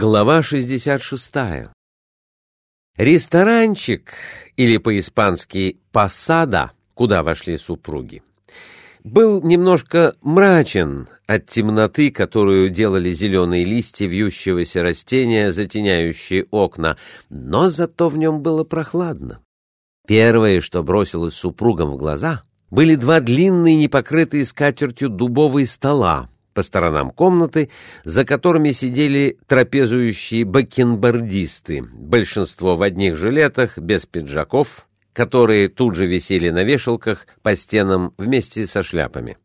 Глава 66. Ресторанчик, или по-испански «посада», куда вошли супруги, был немножко мрачен от темноты, которую делали зеленые листья вьющегося растения, затеняющие окна, но зато в нем было прохладно. Первое, что бросилось супругам в глаза, были два длинные, непокрытые скатертью дубовые стола, по сторонам комнаты, за которыми сидели трапезующие бакенбардисты, большинство в одних жилетах, без пиджаков, которые тут же висели на вешалках по стенам вместе со шляпами.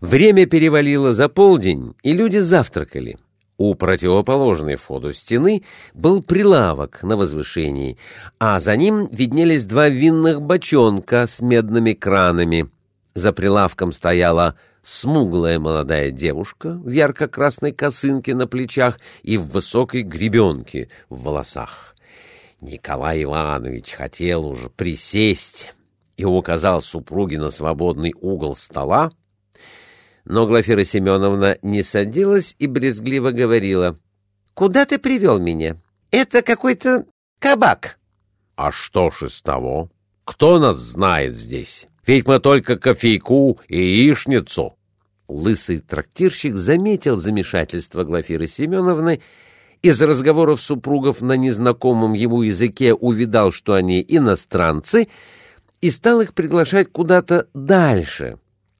Время перевалило за полдень, и люди завтракали. У противоположной входу стены был прилавок на возвышении, а за ним виднелись два винных бочонка с медными кранами. За прилавком стояла смуглая молодая девушка в ярко-красной косынке на плечах и в высокой гребенке в волосах. Николай Иванович хотел уже присесть и указал супруге на свободный угол стола, но Глафира Семеновна не садилась и брезгливо говорила. — Куда ты привел меня? Это какой-то кабак. — А что ж из того? Кто нас знает здесь? Ведь мы только кофейку и яичницу. Лысый трактирщик заметил замешательство Глафиры Семеновны, из разговоров супругов на незнакомом ему языке увидал, что они иностранцы, и стал их приглашать куда-то дальше,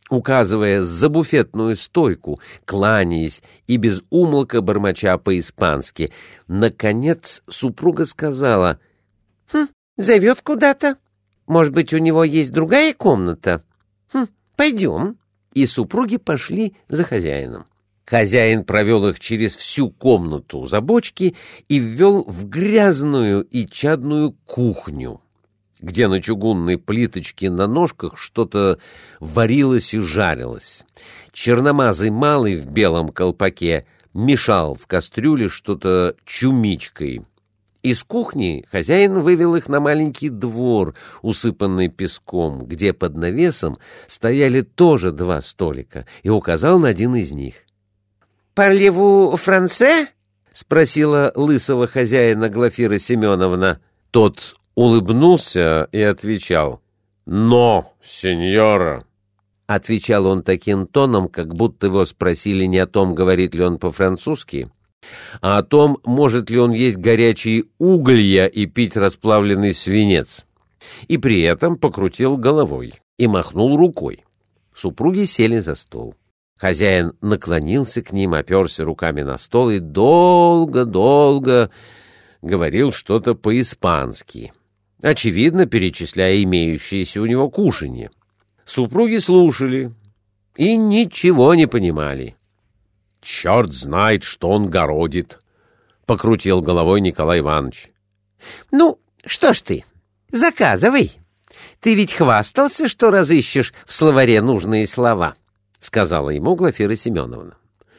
указывая за буфетную стойку, кланяясь и без умолка бормоча по-испански. Наконец супруга сказала, «Хм, зовет куда-то. Может быть, у него есть другая комната? Хм, пойдем» и супруги пошли за хозяином. Хозяин провел их через всю комнату за бочки и ввел в грязную и чадную кухню, где на чугунной плиточке на ножках что-то варилось и жарилось. Черномазый малый в белом колпаке мешал в кастрюле что-то чумичкой — из кухни хозяин вывел их на маленький двор, усыпанный песком, где под навесом стояли тоже два столика, и указал на один из них. «Парлеву франце?» — спросила лысого хозяина Глафира Семеновна. Тот улыбнулся и отвечал. «Но, сеньора!» Отвечал он таким тоном, как будто его спросили не о том, говорит ли он по-французски, а о том, может ли он есть горячие уголья и пить расплавленный свинец. И при этом покрутил головой и махнул рукой. Супруги сели за стол. Хозяин наклонился к ним, оперся руками на стол и долго-долго говорил что-то по-испански, очевидно, перечисляя имеющиеся у него кушанье. Супруги слушали и ничего не понимали. Черт знает, что он городит, — покрутил головой Николай Иванович. — Ну, что ж ты, заказывай. Ты ведь хвастался, что разыщешь в словаре нужные слова, — сказала ему Глафира Семеновна.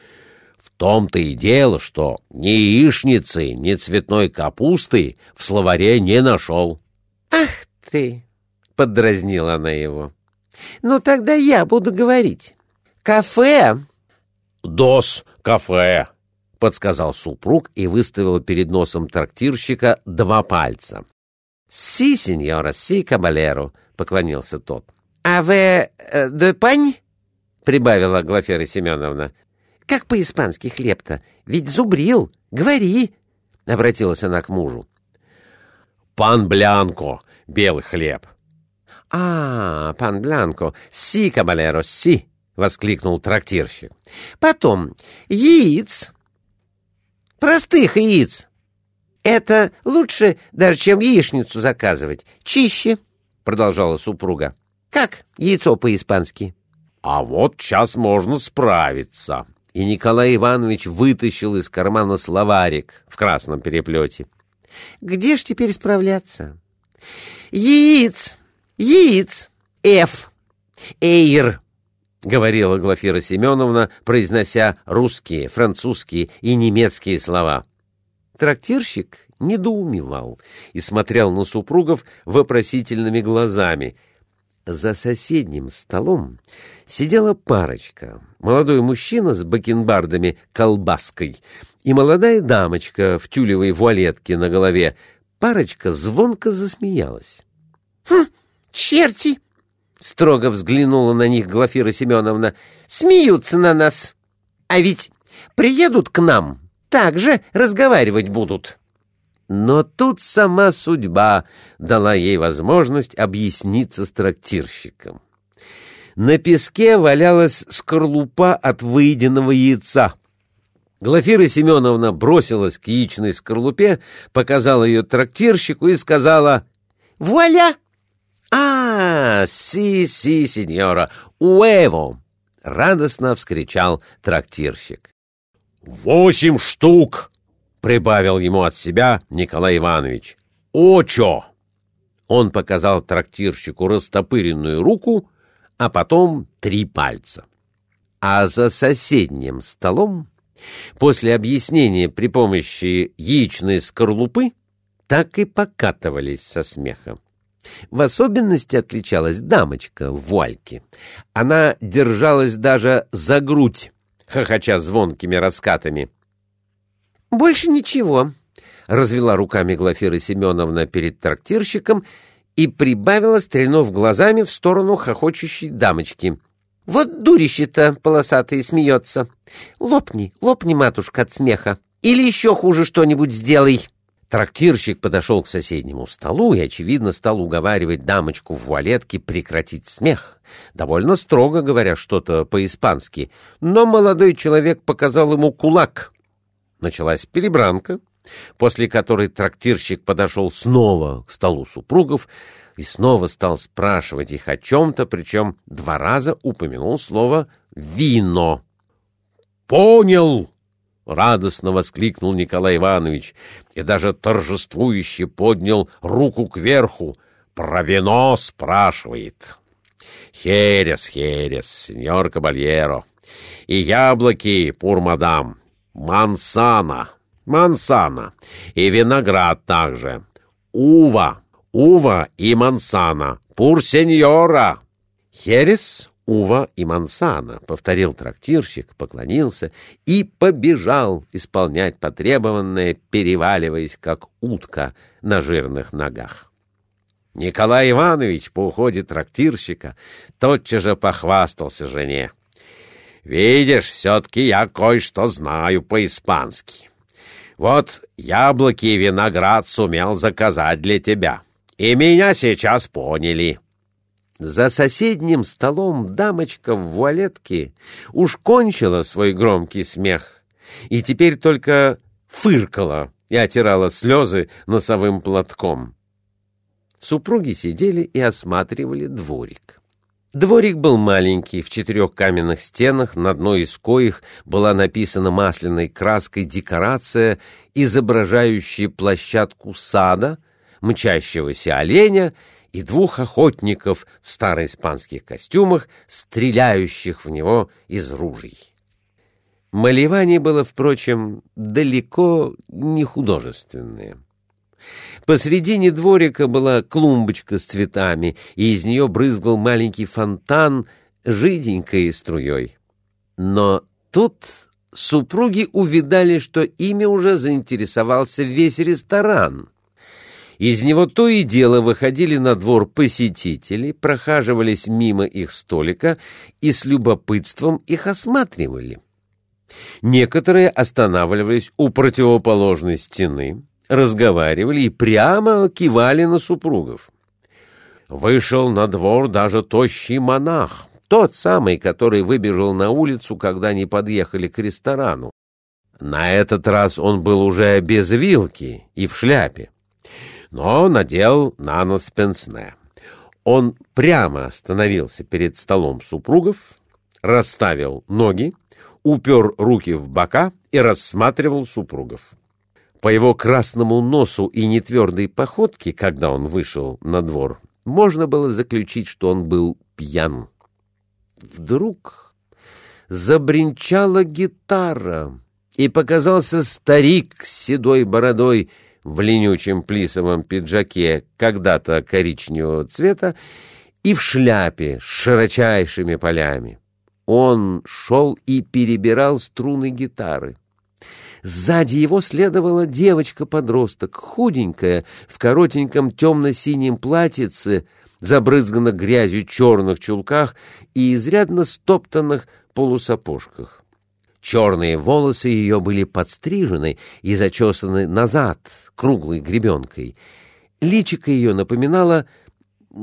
— В том-то и дело, что ни яичницы, ни цветной капусты в словаре не нашел. — Ах ты! — поддразнила она его. — Ну, тогда я буду говорить. Кафе «Дос кафе», — подсказал супруг и выставил перед носом трактирщика два пальца. «Си, сеньора, си, кабалеру», — поклонился тот. «А вы э, де пань?» — прибавила Глафера Семеновна. «Как по-испански хлеб-то? Ведь зубрил. Говори!» — обратилась она к мужу. «Пан Блянко, белый хлеб». «А, пан Блянко, си, кабалеро, си!» Воскликнул трактирщик. Потом яиц. Простых яиц. Это лучше даже, чем яичницу заказывать. Чище, продолжала супруга. Как яйцо по-испански? А вот сейчас можно справиться. И Николай Иванович вытащил из кармана словарик в красном переплете. Где ж теперь справляться? Яиц, яиц, Ф, эйр, — говорила Глафира Семеновна, произнося русские, французские и немецкие слова. Трактирщик недоумевал и смотрел на супругов вопросительными глазами. За соседним столом сидела парочка. Молодой мужчина с бакенбардами колбаской и молодая дамочка в тюлевой вуалетке на голове. Парочка звонко засмеялась. «Хм, черти!» — строго взглянула на них Глафира Семеновна. «Смеются на нас. А ведь приедут к нам, так же разговаривать будут». Но тут сама судьба дала ей возможность объясниться с трактирщиком. На песке валялась скорлупа от выеденного яйца. Глафира Семеновна бросилась к яичной скорлупе, показала ее трактирщику и сказала «Вуаля!» «А, си, си, сеньора, уэво!» — радостно вскричал трактирщик. «Восемь штук!» — прибавил ему от себя Николай Иванович. «Очо!» Он показал трактирщику растопыренную руку, а потом три пальца. А за соседним столом, после объяснения при помощи яичной скорлупы, так и покатывались со смехом. В особенности отличалась дамочка в вуальке. Она держалась даже за грудь, хохоча звонкими раскатами. «Больше ничего», — развела руками Глафира Семеновна перед трактирщиком и прибавила, стрельнув глазами в сторону хохочущей дамочки. «Вот дурище-то полосатый смеется. Лопни, лопни, матушка, от смеха. Или еще хуже что-нибудь сделай». Трактирщик подошел к соседнему столу и, очевидно, стал уговаривать дамочку в вуалетке прекратить смех, довольно строго говоря что-то по-испански, но молодой человек показал ему кулак — Началась перебранка, после которой трактирщик подошел снова к столу супругов и снова стал спрашивать их о чем-то, причем два раза упомянул слово «вино». «Понял!» — радостно воскликнул Николай Иванович и даже торжествующе поднял руку кверху. «Про вино спрашивает». «Херес, херес, сеньор Кабальеро, и яблоки, пур мадам, мансана, мансана и виноград также. Ува, ува и мансана, пур сеньора. Херес, ува и мансана, повторил трактирщик, поклонился и побежал исполнять потребованное, переваливаясь, как утка на жирных ногах. Николай Иванович по уходе трактирщика тотчас же похвастался жене. Видишь, все-таки я кое-что знаю по-испански. Вот яблоки и виноград сумел заказать для тебя. И меня сейчас поняли. За соседним столом дамочка в вуалетке уж кончила свой громкий смех и теперь только фыркала и отирала слезы носовым платком. Супруги сидели и осматривали дворик. Дворик был маленький, в четырех каменных стенах, на одной из коих была написана масляной краской декорация, изображающая площадку сада, мчащегося оленя и двух охотников в староиспанских костюмах, стреляющих в него из ружей. Малевание было, впрочем, далеко не художественное. Посредине дворика была клумбочка с цветами, и из нее брызгал маленький фонтан жиденькой струей. Но тут супруги увидали, что ими уже заинтересовался весь ресторан. Из него то и дело выходили на двор посетители, прохаживались мимо их столика и с любопытством их осматривали. Некоторые останавливались у противоположной стены, разговаривали и прямо кивали на супругов. Вышел на двор даже тощий монах, тот самый, который выбежал на улицу, когда они подъехали к ресторану. На этот раз он был уже без вилки и в шляпе, но надел на нос пенсне. Он прямо остановился перед столом супругов, расставил ноги, упер руки в бока и рассматривал супругов. По его красному носу и нетвердой походке, когда он вышел на двор, можно было заключить, что он был пьян. Вдруг забринчала гитара, и показался старик с седой бородой в ленючем плисовом пиджаке, когда-то коричневого цвета, и в шляпе с широчайшими полями. Он шел и перебирал струны гитары. Сзади его следовала девочка-подросток, худенькая, в коротеньком темно-синем платьице, забрызганных грязью черных чулках и изрядно стоптанных полусапожках. Черные волосы ее были подстрижены и зачесаны назад круглой гребенкой. Личико ее напоминало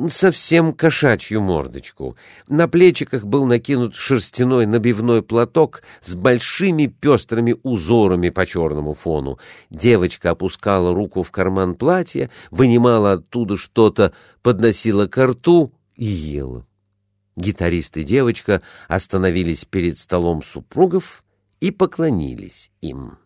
совсем кошачью мордочку. На плечиках был накинут шерстяной набивной платок с большими пестрыми узорами по черному фону. Девочка опускала руку в карман платья, вынимала оттуда что-то, подносила к рту и ела. Гитарист и девочка остановились перед столом супругов и поклонились им.